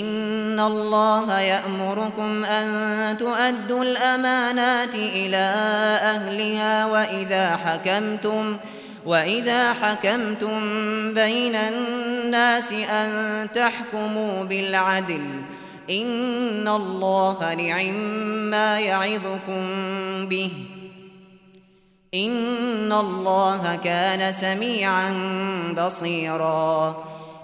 ان الله يأمركم ان تؤدوا الامانات إلى اهلها واذا حكمتم واذا حكمتم بين الناس ان تحكموا بالعدل ان الله لعما ما يعظكم به ان الله كان سميعا بصيرا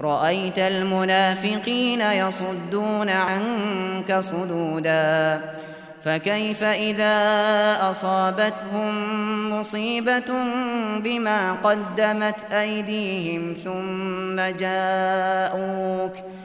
رأيت المنافقين يصدون عنك صدودا. فكيف إذا أصابتهم مصيبة بما قدمت أيديهم ثم جاءوك ۖ؟